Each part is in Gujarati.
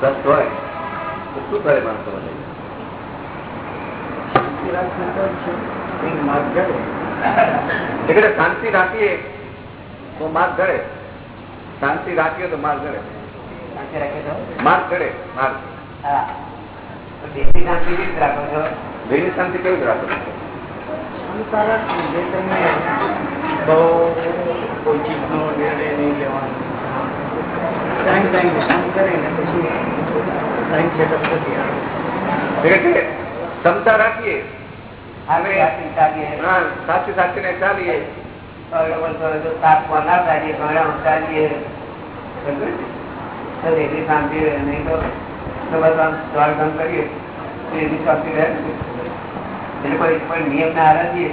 કષ્ટ હોય તો શું કરે માણસો બધા? શાંતિ રાખીએ તો માર્ગ ઘડે. શાંતિ રાખીએ તો માર્ગ ઘડે. માર્ગ ઘડે માર્ગ. શાંતિ કેવી રીતે રાખો છો? બહુ કોઈ ચીજનો નિર્ણય નહીં લેવાનો. ક્ષમતા રાખીએ આપણે રાત્રિ ચાલીએ હા, સાચી સાચી ને ચાલીએ બરોબર બરોબર તાપમાં ના ચાલીએ ઘણા ચાલીએ બરોબર? તો દેશી શાંતિ રહે નહીં તો તો બસ આમ દોડધામ કરીએ તો એની શાંતિ રહે ને. એટલે કોઈ કોઈ નિયમ ના આરાધીએ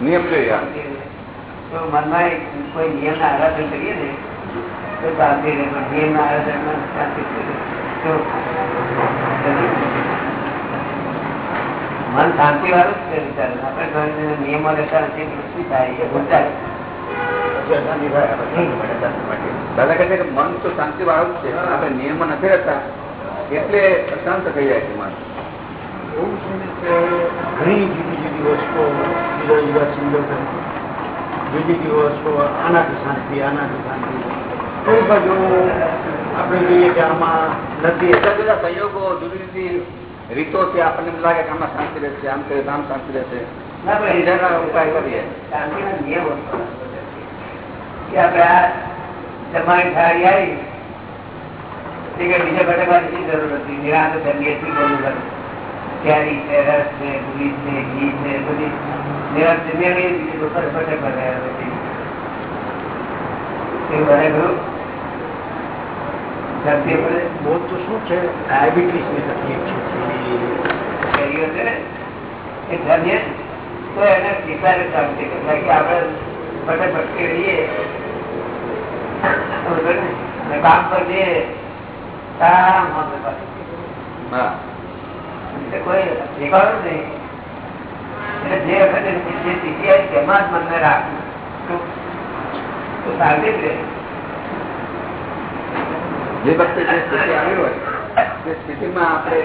નિયમ જોઈએ આ. તો મનમાં એક કોઈ નિયમ ના આરાધન કરીએ ને તો શાંતિ રહે ના શાંતિ. મન શાંતિ વાળું જ છે વિચાર. આપણે ઘણા નિયમો રહેતા નથી શું થાય એ ભૂલતા દાદા કહે છે કે મન તો શાંતિ વાળું જ છે આપણે નિયમો નથી રહેતા એટલે અશાંત થઈ જાય છે મન. એવું છે કે ઘણી જુદી જુદી વસ્તુઓ જુદા જુદા સિંગલ જુદી જુદી વસ્તુઓ આનાથી શાંતિ આનાથી શાંતિ. કોઈ બધું આપણે જોઈએ કે આમાં નથી. એટલા બધા સહયોગો જુદી જુદી રીતોથી આપણને એમ લાગે કે આમાં શાંતિ રહેશે આમ કરે આમ શાંતિ રહેશે. ઉપાય કરીએ. આપણે આ જમાણી થાળી આવી બીજા શી જરૂર નથી. નિરાંત ઠંડી બધું બધું કેરી છે રસ છે પૂરી છે ઘી છે બધી નિરાંત જમ્યા બીજું એવું બને ખરું જમતી પડે બહુ તો શું છે ડાયાબિટીસની તકલીફ છે કેરીઓ છે ને એ જમીએ તો એને સ્વીકારે શાંતિ કે બાકી આપણે ફટે ફટકે રહીએ બરોબર ને? અને કામ પર જઈએ કામ આપણે પાછું. હા એટલે કોઈ શીખવાડું જ નહીં એટલે જે વખતે જે સ્થિતિ આવી તેમાં જ મનને રાખવું તો- તો શાંતિ જ રહે જે જે સ્થિતિ આવી હોય, તે સ્થિતિમાં આપણે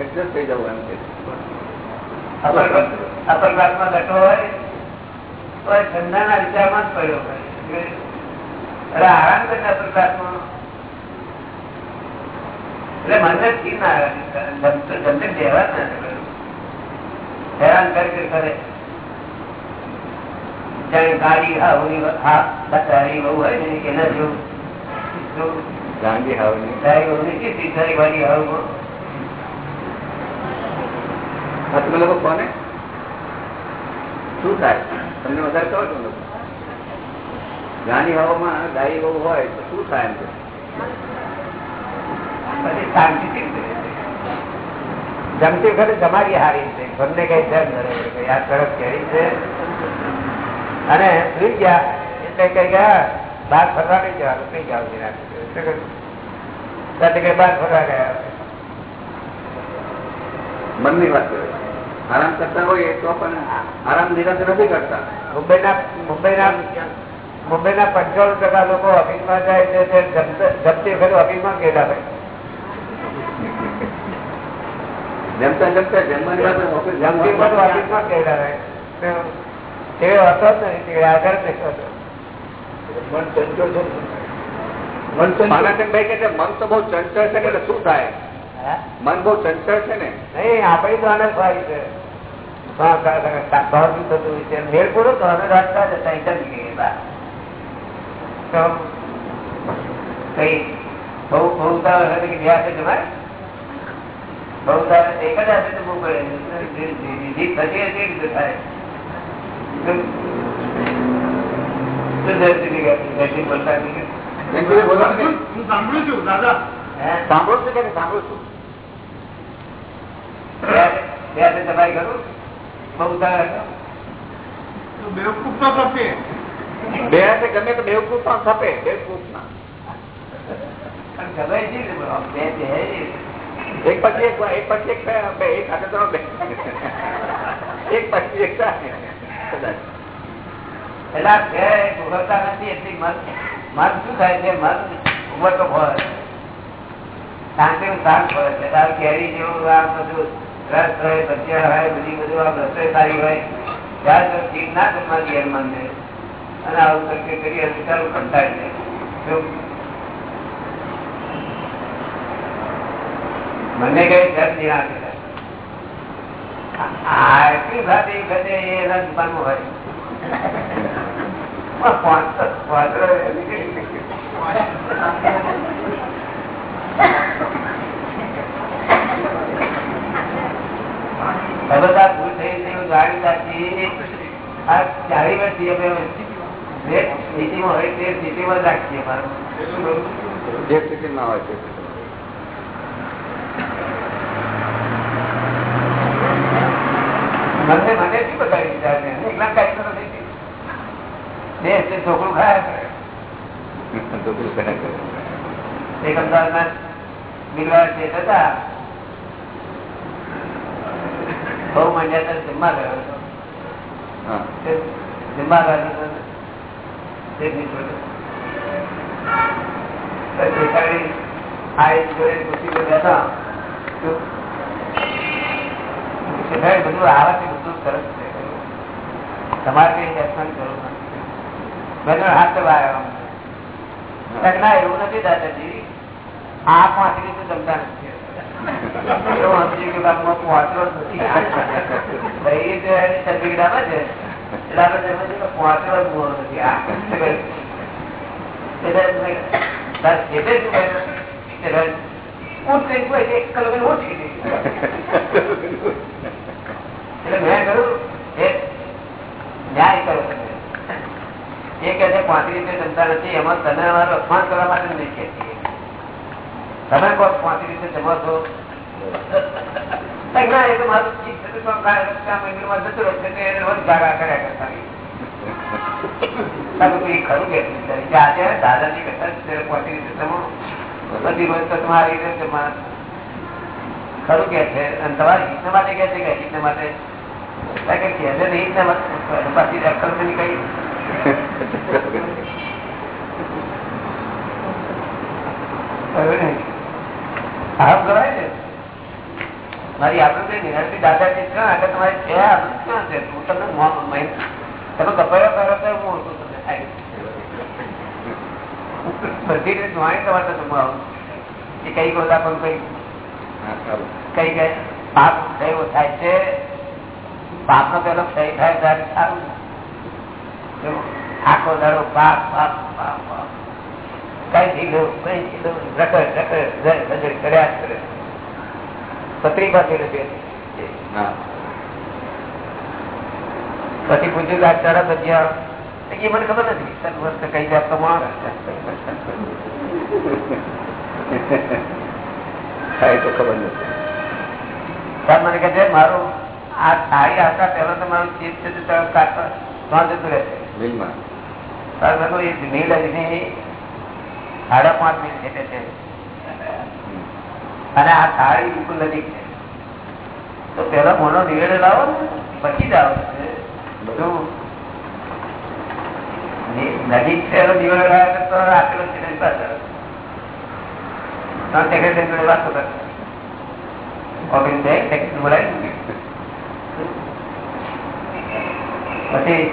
એડજસ્ટ થઈ જવું એમ છે. હોય હોય. મને સ્થિર ના આવે બેહવા જ ના હેરાન કરી ગાડી, હા બચારી બહુ હોય ને, એના જેવું. ગાંધી આ તમે લોકો કોને? શું થાય? તમને વધારે કહો છો લોકો? ગાંધી હવામાં ગાય બહુ હોય તો શું થાય એમ શાંતિ જમતી વખતે જમાડી હારી છે. ઘરને કઈ છે આ તરફ કેરી છે. અને સુઈ ગયા. એટલે કઈ ગયા બહાર ફરવા નહીં જવાનું કઈ જાવ સાથે કઈ બહાર ફરવા ગયા મનની વાત કરે આરામ કરતા હોય તો પણ આરામ નિરંતર નથી કરતા મુંબઈના મુંબઈના મુંબઈના પંચાણું ટકા લોકો ઓફિસમાં જાય છે તે જમતે- જમતી વખતે ઓફિસમાં ગયેલા ભાઈ જમતા જમતા જમવાની વાત ઓફિસ જમતી વખતે ઓફિસમાં ગયેલા ભાઈ તે હતો જ નહીં તે આગળ દેખો હતો મન ચંચળ છે મન ચંચળ. કે મન તો બહુ ચંચળ છે એટલે શું થાય? મન બહુ ચંચળ છે ને. નહીં આપણી તો આનંદ છે. મેળ પૂરો અમે રાખતા જતા કઈ બહુ ઉતાવળ હતી કે ઉતાવળ એક જ પડે. જે- જે- જે જીત થતી હોય થાય શું શું જયંતિભાઈ કહે? જયંતિભાઈ બોલતા નથી કે? જયંતિભાઈ બોલો ને. હું સાંભળું છું દાદા હે? સાંભળો છો કે નહીં? સાંભળો છું બે હાથે- બે હાથે જમાઈ ગયું બહુ ઉતાવળ હતો તો બેવકૂફ તો થશે બે હાથે ગમે તો બેવકૂફ પણ થપે બેવકૂફ ના પણ જમાઈ છે ને આમ બે બે હે ને. એક પછી એક એક પછી એક બે- બે એક હાથે તો બે એક પછી એક થાય. કદાચ એટલે આ ઉભરતા નથી, એટલી મન મન શું થાય છે મન ઉભરતો હોય. શાંત હોય છે તાર કેરી જેવું આમ બધું રસ હોય, ભજીયા હોય, બધી બધું આમ રસોઈ સારી હોય. ત્યારે તો ચીજ ના જમવા ઘેર માંગે અને આવું કરકે કરીએ ચાલુ કંટાળી જાય. મને કઈ ઘર નિરાશ આ એટલી વખતે એના દુકાનમાં હોય. બધા ભૂલ થઈ એવું જાણી રાખી આ ચારી વર્ષથી અમે સ્થિતિમાં હોય તે જ રાખીએ મારું જે સ્થિતિ ના હોય તે મને મને શું બતાવી દીધા છે એકલા કઈ કરો નથી છે છોકરું ખાયા કરે તો પેલું કરે. એક અમદાવાદમાં બિલવાર છે હતા બહુ મંડ્યા જમવા ગયો હતો. તે જમવા ગયો. તે. તો. તો તમારે કઈ દર્શન કરવું તો હાથ ના એવું નથી દાદાજી. આ પાંચ રીતે જમતા નથી. જ નથી. ભાઈ તો એટલે મેં તાર ખેતે શું કહ્યું? એટલે ઊંટ કઈ કોઈ એક કલાક ઊંટ કીધી એટલે મેં કહ્યું એ ન્યાય કર્યો તમે. એ કે છે પાંત્રીસ રીતે જમતા જમો છો. ના તો મારું જતું તમે ખરું કે છે અને તમારી હિતના માટે કે છે કે હિતના માટે? કે છે નહીં પાછી અક્કલ કઈ ને મારી આપણે કઈ નિરાશી દાદાજી છે આગળ તમારી છે આપણે ક્યાં છે? હું તમને તમે કપાયો કરો તો હું ઓળખું તમને બધી રીતે જોવાની તમારે તો હું આવું કે કઈ ગોદા પણ કઈ કઈ કઈ પાપ થયો થાય છે? પાપ નો પેલો ક્ષય થાય ત્યારે સારું આખો દાડો પાપ પાપ પાપ પાપ કઈ ઢીલો કઈ ઢીલો રખડ કર્યા જ કરે. પત્રી પાસે પછી પૂછ્યું કે આ તારા ભજીયા એ મને ખબર નથી. સર વર્ષ કઈ જાત તો માણસ. તો ખબર નથી. સર મને કહે છે મારું આ થાળી આવતા પહેલા તો મારું ચીજ છે તો કાઢવા જતું રહેશે. બિલમાં સાડા પાંચ મિનિટ અને આ થાળી બિલકુલ નજીક છે. તો પેલા મોનો નિવેડે લાવો પછી જ આવો બધું નજીક છે બોલાવી પછી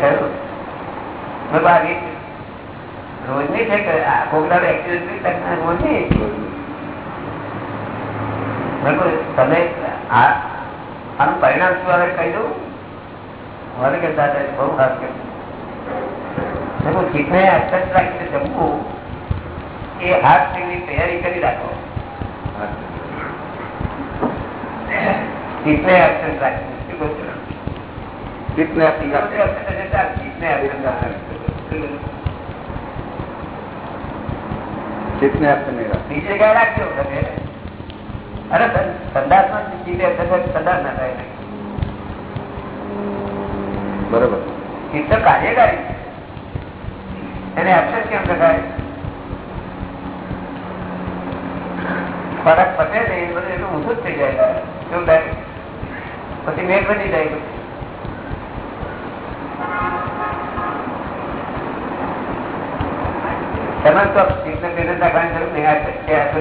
કહ્યું મેં બાકી રોજની છે એક્સિડન્ટ તમે આનું પરિણામ શું આવે કહી દઉં? મને કે દાદા બહુ ખાસ કે મેં કહ્યું, રાખીને જમવું એ હાથની તૈયારી કરી રાખો. જીતને એક્સેસ રાખીને શું કહું છું? કિતને આપી જીતને absence એટલે જીતને absence રાખો. કિતને આપી નહીં રાખે બીજી જગ્યાએ રાખજો અરે સંદાસમાં જીતે સંદાસ ના થાય. બરોબર. ચિત્ત કાર્યકારી. એને અક્ષર કેમ શકાય ફરક પતે ને એ બધું એટલું ઊંધું જ થઈ જાય. શું થાય? પછી મેઘ બની જાય. તમે તો ચિત્તને તેને રાખવાની જરૂર નહીં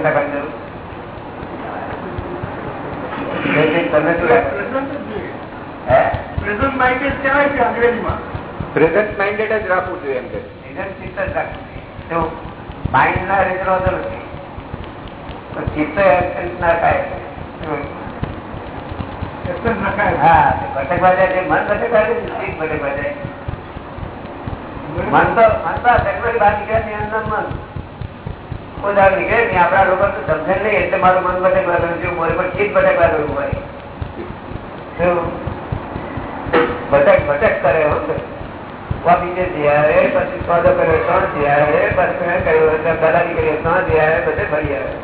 રાખવાની જરૂર? પ્રેઝન્ટ માઇન્ડેડ પ્રેઝન્ટ જ રાખવું જોઈએ એમ કે. રીઝન ચિત્ત જ રાખવું તો માઇન્ડ ના રીઝન હોતો નથી ચિત્ત એબસેન્ટ ના થાય હા ભટકવા જાય છે મન ભટકવા જાય ભટકવા જાય. મન તો મન તો ટેકનોલોજી બહાર નીકળે ની કોઈ નહીં. એટલે મારું મન ભટકવા ત્રણ જયારે બધે ફરી આવે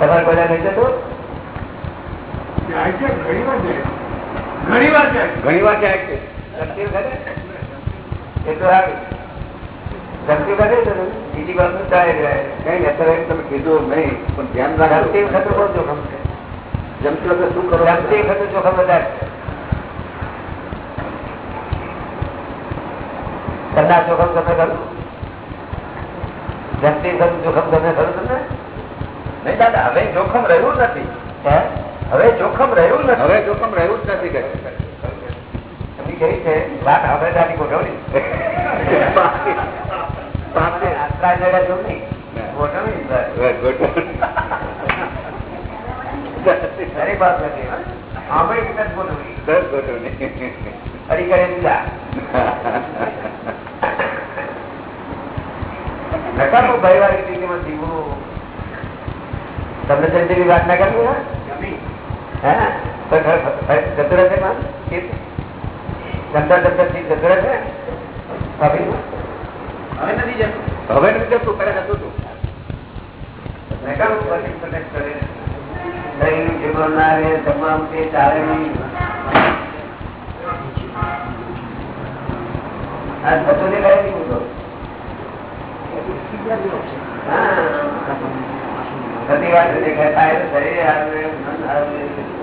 તમારે બધા નહીં જતું ઘણી વાર જાય. ઘણી વાર જાય ઘણી વાર જાય છે. શક્તિ કરે એ તો આવી શક્તિ કરે છે ને બીજી બાજુ ચાલે જાય કઈ નહીં અત્યારે તમે કીધું નહીં પણ ધ્યાન શક્તિ રાખજો વખત બહુ જોખમ છે. જમતી વખતે શું કરો? શક્તિ વખત જોખમ વધારે છે. કદાચ જોખમ તમે ખરું શક્તિ વખત જોખમ તમે ખરું તમને? નહીં દાદા હવે જોખમ રહ્યું નથી. હે? હવે જોખમ રહ્યું નથી. હવે જોખમ રહ્યું જ નથી કઈ. તમે કહી છે? વાત હવે દાદી ગોઠવણી. પાસે આટલા જગ્યા જો નહીં. ગોઠવણી જ થાય. હવે ગોઠવણ. સારી વાત નથી હા? આપણે એક જ ગોઠવણી? દસ ગોઠવણી. હરી કરે દીધા નકામું ભયવાળી સ્થિતિમાં જીવવું. તમને જલ્દી વાત ના કરવી હા હે? તો ઘર જતું રહેશે પણ ચિત્ત? જમતા જમતા ચિત્ત જતું રહેશે ભાભી? હવે નથી જતું હવે નથી જતું પેલા જતું હતું નકામું પછી protect કરે. દહીંનું જીવન ના રહે, જમવાનું તે ચાલે નહીં. આ થતું દેખાય નહીં હું તો. હા. બધી વાત દેખાય થાય તો શરીર આવે, મન આવે.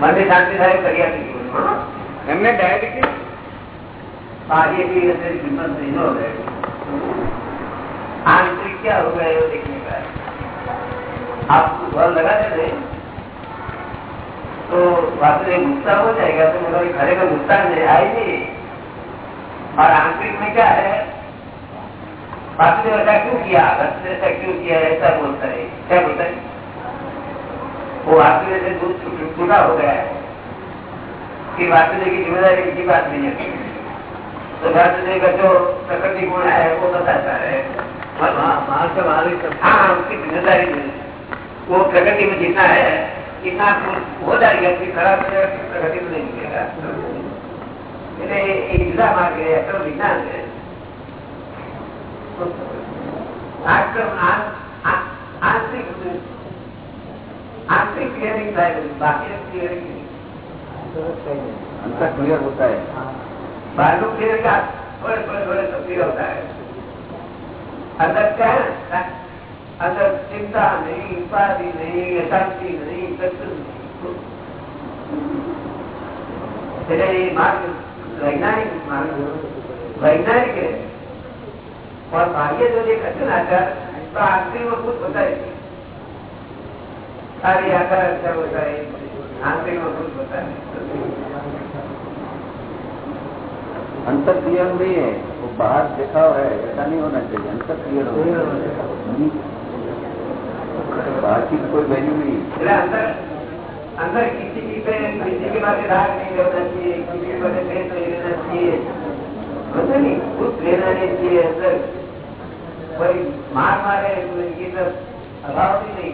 મનની શાંતિ થાય કરી આપી જીવનમાં. એમને ડાયાબિટીસ आगे भी ऐसे हिम्मत नहीं हो रहे आंतरिक क्या होगा ये देखने का है आप बल लगा देते तो वास्तव में गुस्सा हो जाएगा तो मेरा घरे में गुस्सा नहीं आएगी और आंतरिक में क्या है वास्तव में ऐसा क्यों किया वास्तव ऐसा क्यों किया ऐसा बोलता है क्या बोलता है वो वासुदेव से तो दूध छूटा हो गया है। कि की ज़िम्मेदारी इनकी बात नहीं है। तो वासुदेव का जो प्रकृति गुण है वो बताता है। हाँ, हाँ, उसकी ज़िम्मेदारी वो प्रकृति में जीता है इतना हो जाएगा कि खराब हो जाएगा प्रकृति में तो नहीं मिलेगा एग्ज़ाम आ गया तो विज्ञान है। तो आजकल आंतरिक आंतरिक क्लियरिंग થાય બાકી क्लियरिंग नहीं अंतर क्लियर होता है बाहर क्लियर का थोड़े थोड़े थोड़े सब क्लियर होता है अंदर क्या है अंदर चिंता नहीं उपाधि नहीं अशांति नहीं शत्रु नहीं ये मार्ग वैज्ञानिक मार्ग वैज्ञानिक है और बाह्य जो ये करते ना आचार तो आंतरिक में कुछ होता है खाली आकार अच्छा होता है। अंतर क्लियर नहीं है वो बाहर दिखाव है ऐसा नहीं होना चाहिए अंतर क्लियर बाहर की कोई वैल्यू नहीं। अंदर अंदर किसी की पे किसी के बारे राग नहीं लेना चाहिए किसी के बारे पेट नहीं लेना चाहिए। पता नहीं कुछ लेना नहीं चाहिए अंदर। कोई मार मारे ये सब अभाव ही नहीं।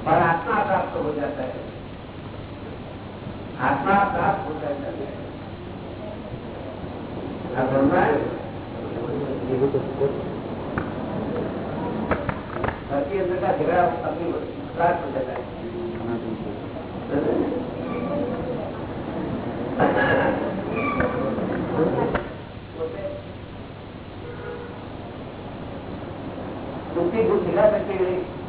और आत्मा प्राप्त हो जाता है आत्मा प्राप्त होता जाता है अंदर का झगड़ा अपनी प्राप्त हो जाता है बुद्धि को सिखा सकती है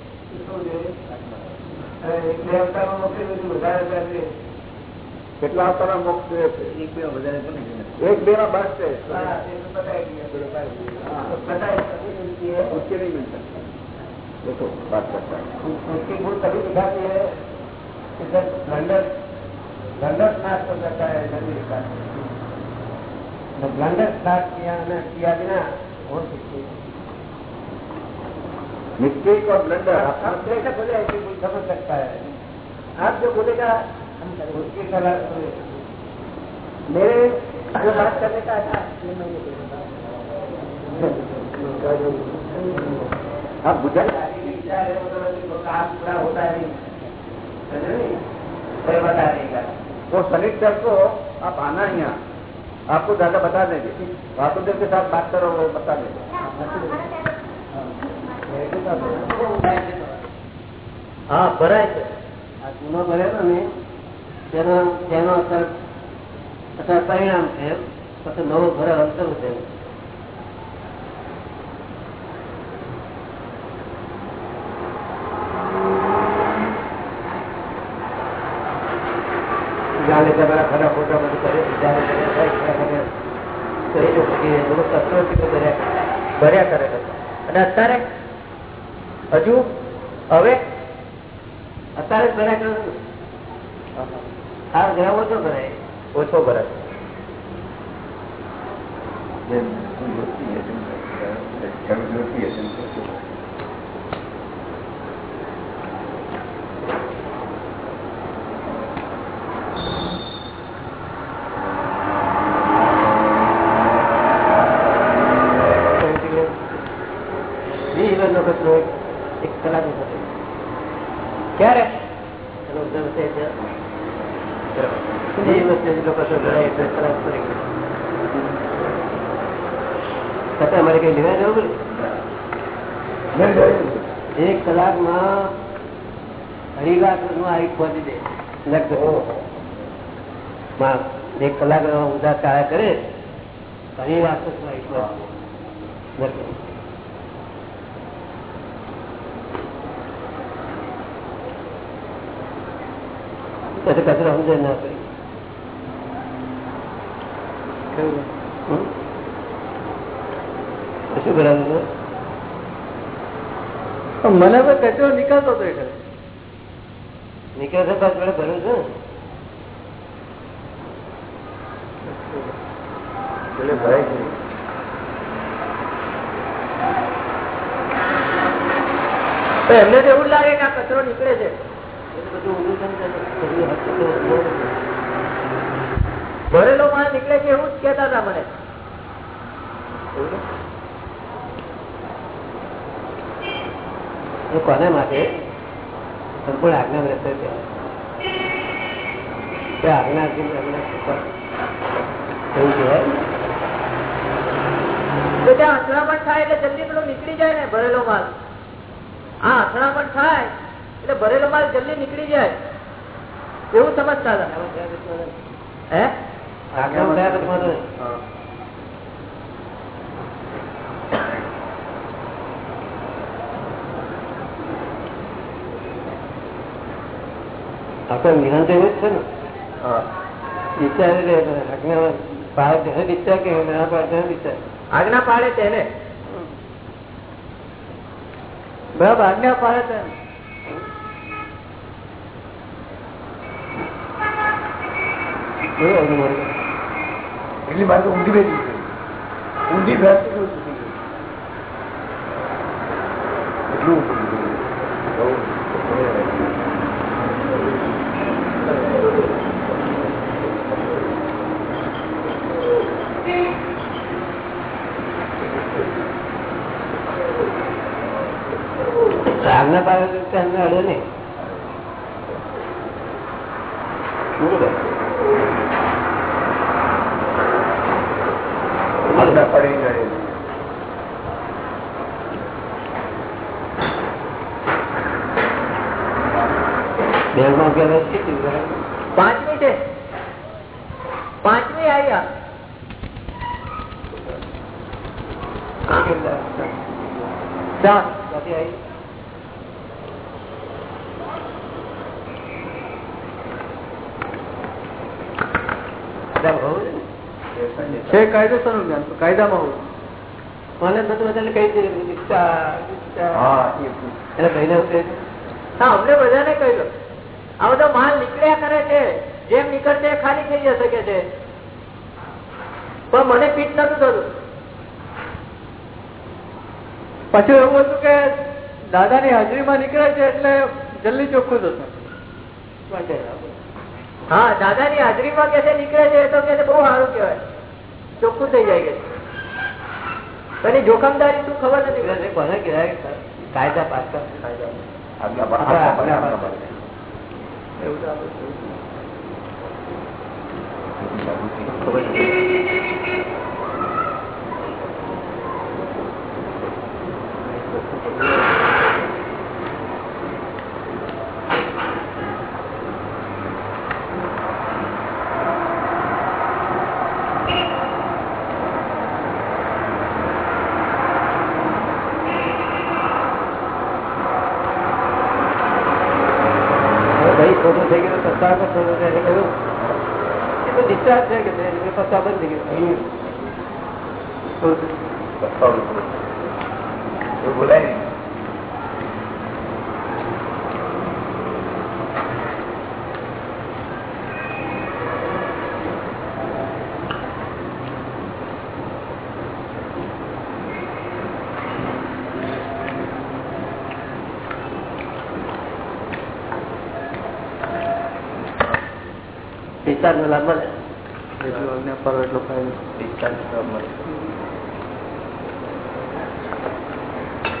શું જોઈએ અને એક બે અવતારમાં મોકલી બધું વધારે વધારે કેટલા અવતાર મોક્ષ જોઈએ છે એક બે વધારે તો નહીં એક બે ના બસ છે હા, એ તો બતાવી દીધા. હા, બતાવી દીધી है। उसके नहीं मिलता देखो बात करता है उसकी भूल तभी दिखाती है कि जब ब्लंडर ब्लंडर स्टार्ट हो जाता है जल्दी दिखाती है जब ब्लंडर स्टार्ट किया ना किया बिना हो सकती है मिस्टेक और ब्लंडर आप जैसे बोले ऐसे कोई समझ सकता है आप जो बोलेगा हम उसकी सलाह मेरे जो बात करने का था आप बुझा विचार है मतलब तो काम पूरा होता नहीं नहीं? बता देगा वो शनिचर को आप आना ही यहाँ आपको ज़्यादा बता देंगे वासुदेव के साथ बात करो वो बता देंगे હા, ભરાય છે. આ ગુનો ભરેલો ને, તેનો તેનો અસર અસર પરિણામ છે. પછી નવો ભરેલો શરૂ છે જાણે ખરા ખોટા બધું કરે છે જ્યારે કરે થાય ખરા ખરા તો એ લોકો કે બધું કસરત ભર્યા કરે. ભર્યા કરે છે. અને અત્યારે હજુ હવે? અત્યારે જ ભરાય. આ જરા ઓછો ભરાય ઓછો ભરાય વીસ વર્ષનો કચરો એક કલાક નો થશે ક્યારે એનો ઉદ્ધમ છે તે વીસ વર્ષે જેટલો કચરો ભરાય એટલે કલાક પડી ગયો છતાં અમારે કઈ લેવા જવું પડે એક કલાકમાં લાખનું આવી પહોંચી દે. એક કલાક ઉદાસ કાળા કરે આવી પહોંચી પછી કચરો સમજે ના હમ? શું કરાવું મને કચરો નીકળતો હતો એટલે નીકળ્યો છે તાર જોડે ભર્યું છે? એટલે છે. એમને તો એવું લાગે કે આ કચરો નીકળે છે. ભરેલો માણસ નીકળે છે એવું જ કેતા હતા મને. કોને માટે? સંપૂર્ણ આજ્ઞા રહેશે તે. તે આજ્ઞા છે, આજ્ઞા છે. કહેવાય અથડામણ થાય એટલે જલ્દી પેલો નીકળી જાય ને ભરેલો માલ. હા અથડામણ થાય એટલે ભરેલો માલ જલ્દી નીકળી જાય. એવું સમજતા હતા. હે. એવું જ છે ને. વિચારી. આજ્ઞા બહાર તેને વિચાર કે ના પાડે તેને વિચાર. આજ્ઞા પાડે તેને. બરાબર આજ્ઞા પાડે તેને. છે? એટલી મારે તો ઊંધી બેઠી ઊંધી ભેંસ એટલું તૂટી ગયું એટલું તૂટી ગયું આજ્ઞા પાડે તો એમને અડે નહીં પડી જાય પાંચમી છે. પાંચમી આવ્યા ચાર ત્યાંથી આવી બધા હોવું છે કાયદેસરનું જ્ઞાન કાયદામાં હોવું મને બધું બધાને કહી દીક્ષા. હા એટલે અમને બધાને કહ્યું આ બધો માલ નીકળ્યા કરે છે જેમ નીકળશે ખાલી થઈ જશે કે છે. પણ મને પીઠ નતું થતું. પછી એવું હતું કે દાદાની હાજરીમાં નીકળે છે એટલે જલ્દી ચોખ્ખું થશે. હા દાદાની હાજરીમાં કે નીકળે છે તો કે બહુ સારું કહેવાય. ચોખ્ખું થઈ જાય કે જોખમદારી શું ખબર નથી? ભલે કાયદા પાસ આપણે કાયદા આજ્ઞા પાડે, આજ્ઞા પાડે, આજ્ઞા પાડે. એવું તો આપણે હવે ભાઈ ખોટું થઈ ગયું તો પસ્તાવ પર ખોટું છે એટલે કહ્યું એ તો discharge છે કે છે, એટલે પસ્તાવ બંધ થઈ ગયો બતાવો થોડું. એવું બોલાય ને discharge નો લાભ મળે જેટલું આજ્ઞા પાડો એટલો ફાયદો discharge જવાબ મળે. કે તો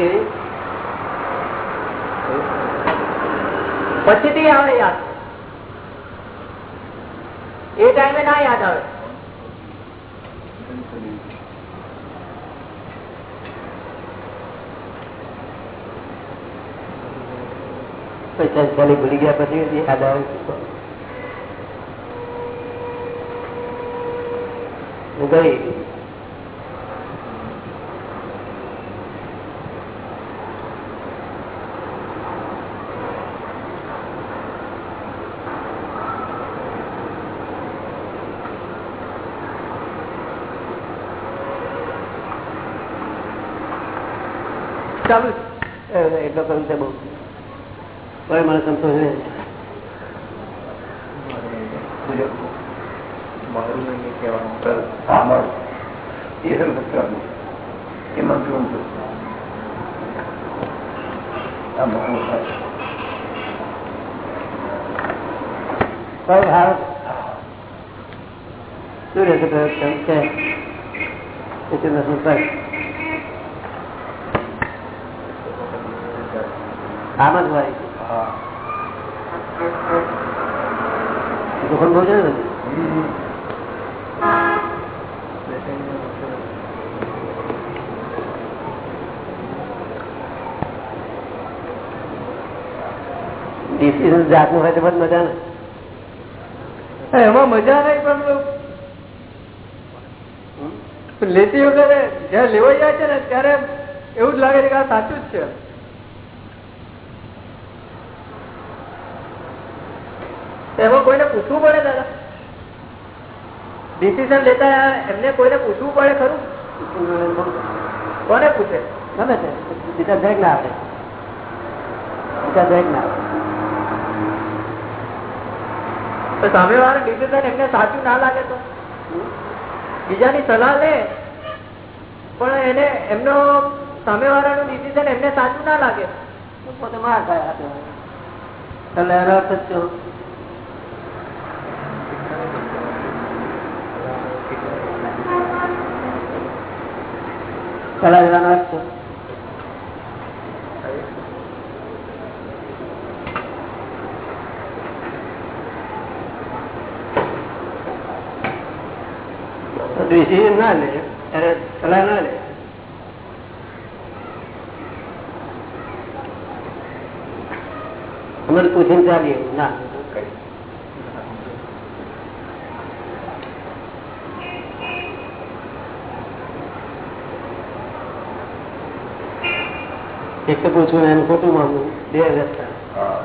એવી? પછીથી આવે યાદ. એ ટાઈમે ના યાદ આવે. પૈસા ભૂલી ગયા પછી યાદ આવે. હું ગઈ ચાલુ એટલો કરું છે બહુ કોઈ મને સંતોષ નહીં મારું કહેવાનું એ સર કરવાનું એ મંત્ર ભાવ શું રહેશે પ્રયોગ છે આમ જ હોય હા બહુ છે ને ડિસિઝન જાતનું હોય તો બસ મજા ને. એમાં મજા નહીં પણ લેતી વખતે જયારે લેવાઈ જાય છે ને ત્યારે એવું જ લાગે છે કે આ સાચું જ છે. એમાં કોઈને પૂછવું પડે દાદા? ડિસિઝન લેતા એમને કોઈને પૂછવું પડે ખરું? કોને પૂછે? ગમે છે બીજા દરેક ના આપે બીજા દરેક ના આવે તો સામે વાળા ડિસિઝન એમને સાચું ના લાગે તો. બીજાની સલાહ લે, પણ એને, એમનો સામે વાળાનું ડિસિઝન એમને સાચું ના લાગે. પોતે માર આપે એટલે એનો અર્થ જ શું જવાનો અર્થ શું ડિસિઝન ના લે ત્યારે સલાહ ના લે. અમારે પૂછીને ચાલીએ, ના. એક તો પૂછવું એમ ખોટું માનવું, બે રસ્તા હા.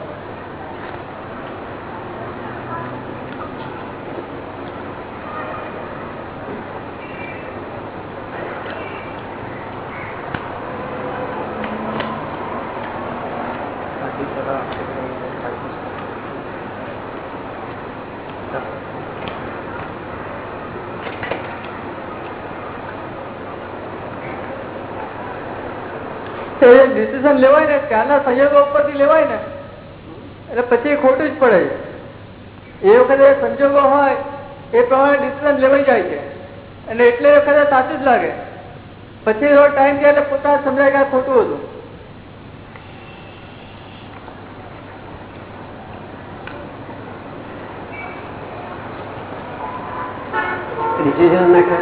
તો એ ડિસિઝન લેવાય ને ત્યાંના સંયોગો ઉપરથી લેવાય ને, એટલે પછી ખોટું જ પડે. એ વખતે સંજોગો હોય, એ પ્રમાણે ડિસિઝન લેવાઈ જાય છે. અને એટલે વખતે સાચું જ લાગે. પછી એવો ટાઈમ ગયા એટલે પોતા સમજાય કે ખોટું હતું. ડિસિઝન ના કરે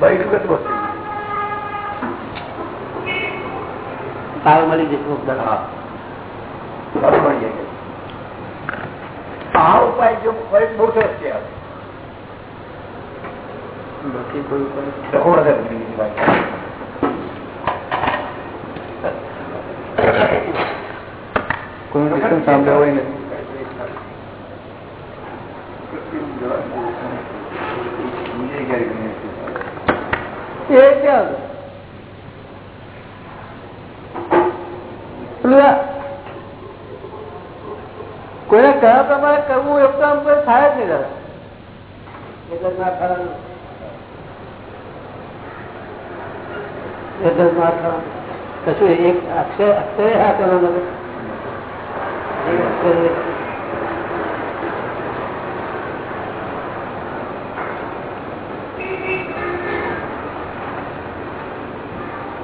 બહિર્ગત વસ્તુ તાવ મળી જશે કોક દાડો. હા સારું મળી જાય આ ઉપાય જો હોય બહુ સરસ છે આ. બાકી કોઈ ઉપાય ડખો નથી બીજી વાત. કોઈનું ડિસ્કશન સાંભળ્યા હોય ને બીજી ક્યારે ગણી નથી. એ ક્યાં કોઈને કયા પ્રમાણે કરવું એવું તો આમ કોઈ થાય જ નહીં દાદા એટલે ના ખાવાનું. એટલે ના ખાવાનું. કશું એક અક્ષર અક્ષરે હા કરવાનું અક્ષરે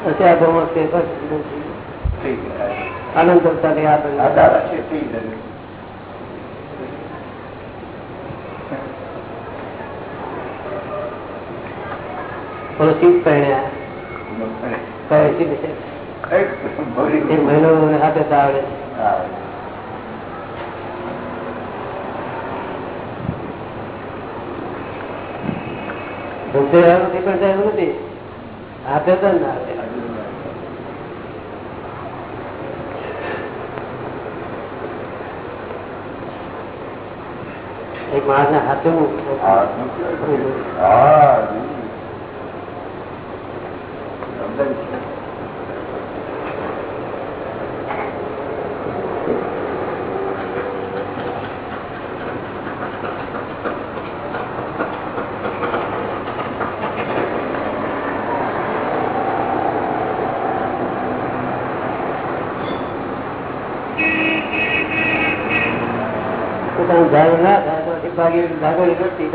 ગયો. ઠીક છે. આનંદ કરતા છે ઠીક છે. પહેણ્યા હાથે આવડે હા. પણ એવું નથી હાથે તો ના આપે એક માણસ. હા. સમજાય છે. ભાગી ભાગી નથી.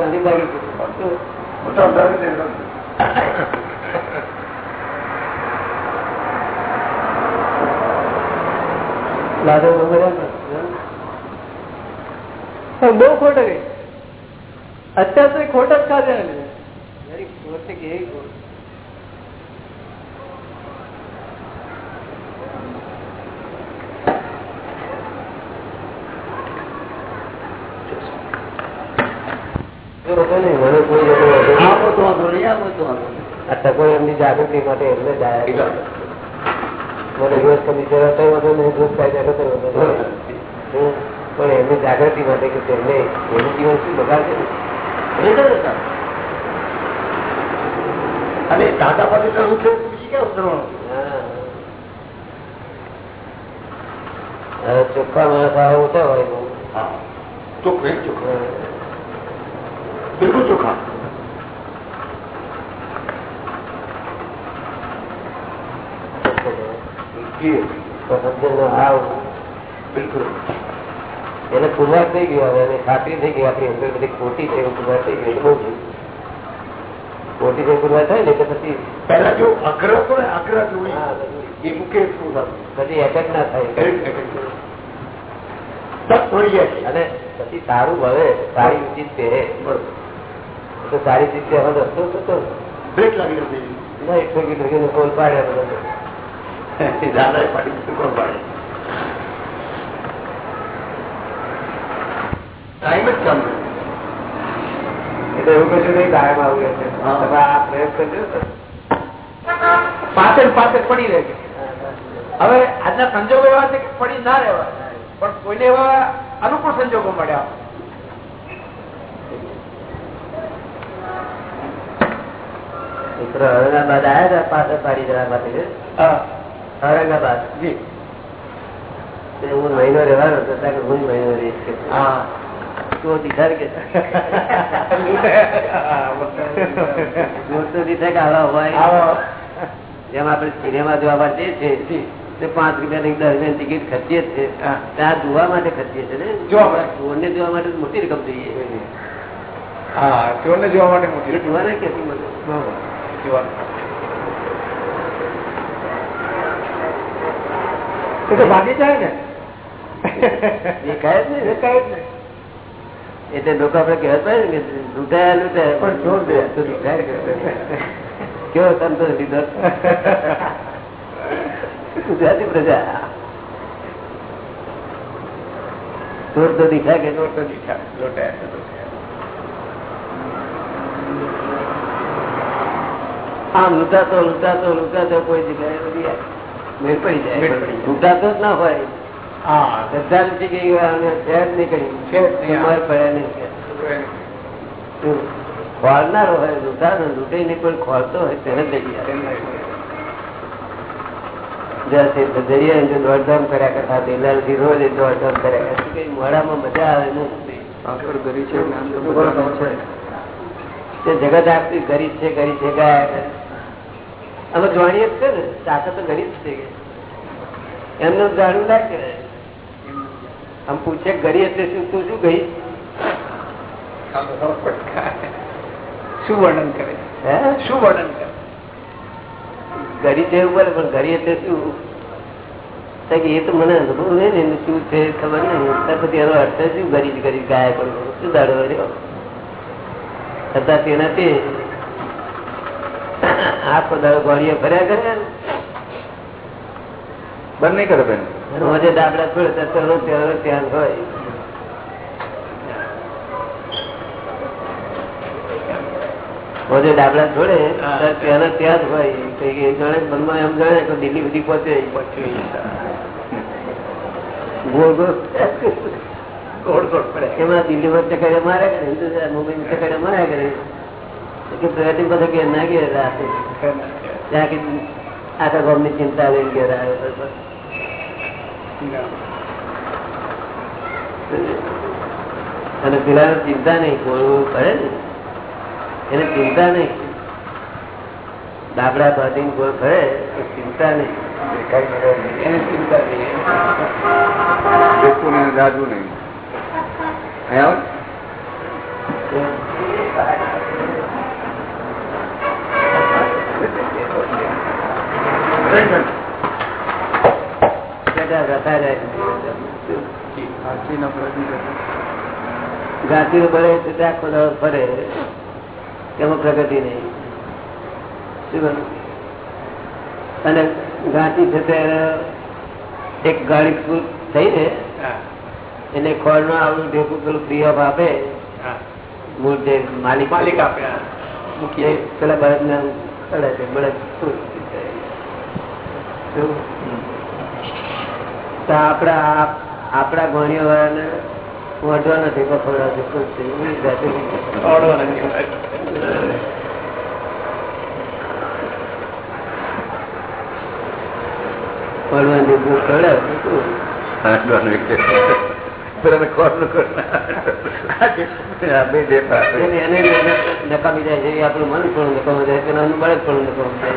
લાદો બરાબર પણ બહુ ખોટ ગઈ. અત્યારે તો ખોટ જ ખાધે ખોટ કે એવી ખોટ જો હતો ને, મને કોઈ એમની જાગૃતિ માટે એમને જ આયા મને હતો નહીં, કાયદા હતો. હું પણ એમની જાગૃતિ માટે કે તેમને એનું જીવન શું બગાડશે. અને ટાટા પાસે કરવું છે ક્યાં ઉતરવાનું ચોખ્ખા માણસ આવા ઓછા હોય ચોખ્ખું ચોખ્ખું. બિલકુલ બિલકુલ એને પુરવાર થઈ ગયો હવે એને ખાતરી થઈ ગઈ આપણી અંદર બધી ખોટી છે પુરવાર થઈ ગયું બહુ. ખોટી છે પુરવાર થાય ને તો પછી પહેલા જો આગ્રહ તો ને આગ્રહ જોઈ એ મૂકે પછી એટેક ના થાય. અને પછી સારું ભાવે સારી ઉચિત પહેરે. બરોબર. તો સારી રીતે એમાં રસ્તો થતો બ્રેક લાગી નથી ના એક ઠોકી ઠોકીને કોલ પાડ્યા બધા દાદા પાડી કોલ પાડે ટાઈમ જ ચાલુ એટલે એવું કશું નહીં કાયમ આવું છે. તમે આ પ્રયોગ કરજો પાછળ પાછળ પડી રહે હવે આજના સંજોગો એવા છે કે પડી ના રહેવા પણ કોઈને એવા અનુકૂળ સંજોગો મળ્યા. મિત્રો ઔરંગાબાદ આવ્યા હતા જવા માટે? ઔરંગાબાદ? જી. હું મહિનો રહેવાનો હતો ત્યાં હું મહિનો રહીશ હા. તો દીઠા કે દોસ્તો દીઠા કે આવા હોય. જેમ આપણે સિનેમા જોવા માટે છે પાંચ રૂપિયાની દસ રૂપિયાની ટિકિટ ખર્ચીએ જ છે. ત્યાં જોવા માટે ખર્ચીએ છીએ ને? ચોરને જોવા માટે મોટી રકમ જોઈએ. હા ચોરને જોવા માટે મોટી જોવા ને એ તો ભાગી જાય ને. દેખાય જ નહીં દેખાય જ નહીં. એટલે લોકો આપડે કહેતા ને લૂંટાયા લૂંટાયા પણ કે. કેવો સંતોષ લીધો. ગુજરાતી પ્રજા. ચોર તો દીખા કે ચોર તો દીખા લોટાયા આમ લૂંટાતો લૂંટાતો લૂંટાતો કોઈ જગ્યાએ મેળ પડી જાય. મેળ પડી જાય. લૂંટાતો જ ના હોય. હા. શ્રદ્ધા નથી ગઈ નીકળી શહેર પડ્યા નહીં ખોલનારો હોય લૂંટાનો લૂંટી નહીં પણ ખોલતો હોય તેને લઈ ગયા જ્યાંથી દોડધામ કર્યા કરતા દિલાલથી રોજ દોડધામ કર્યા કરતા કઈ મોડામાં મજા આવે નહીં તે જગત આપતી ગરીબ છે ગરીબ છે ગાય. અમે જોણીએ જ છે ને તાકાત તો ગરીબ છે. કે એમનું જાણવું ના આમ પૂછે ગરી એટલે શું? તું શું ગઈ શું વર્ણન કરે? હે? શું વર્ણન કરે? ગરી છે ઉપર પણ ગરી એટલે શું? એ તો મને અનુભવ નહીં ને શું છે ખબર નહીં. ત્યાર પછી એનો અર્થ શું? ગરી ગરી ગાય પણ શું દાડો રહ્યો? છતાં તેનાથી આખો પધારો ગોળીએ ફર્યા કરે? બંધ નહીં કરે બેન. રોજે ડાબડા છોડે ચલો ત્યાં ત્યાં હોય. રોજે ડાબડા છોડે તો ત્યાં જ હોય. જણે મનમાં એમ જણે તો દિલ્હી બધી પહોંચે ગોળ ગોળ ગોળ ગોળ. પડે એમાં દિલ્હીમાં ચકડે મારે કરે હિન્દુસ્તાન મુંબઈ ચકડે માર્યા કરે પ્રગતિ બધા કે ના ગયા ત્યાં કે આખા ચિંતા લઈને ગયા આવ્યો અને પેલા ચિંતા નહીં કોઈ પડે ને. એને ચિંતા નહીં. દાબડા બાંધીને કોઈ ફરે તો ચિંતા નહીં. એને ચિંતા નહીં. દેખવું નહીં ગાંધી બળે તો ત્યાં આખો ફરે તેમાં પ્રગતિ નહીં. શું અને ગાંધી છે તે એક ગાડી પૂર થઈ ને એને ખોળનું આવડું ઢેકું પેલું ફ્રી ઓફ આપે. મૂળ જે માલિક માલિક આપે પેલા બળદ ને ચડે છે બળદ? આપડા આપડા ગણીઓ વાળાને વધવા નથી જાતે પડવાની ભૂલ કરે તો એને એને નકામી જાય છે. આપણું મન પણ નકામી જાય પેલા અને એનું પણ નકામું જાય.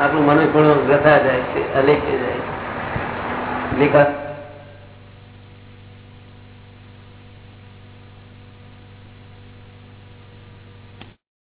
આપણું મન પણ વ્યથા જાય છે. અલેખ જાય છે.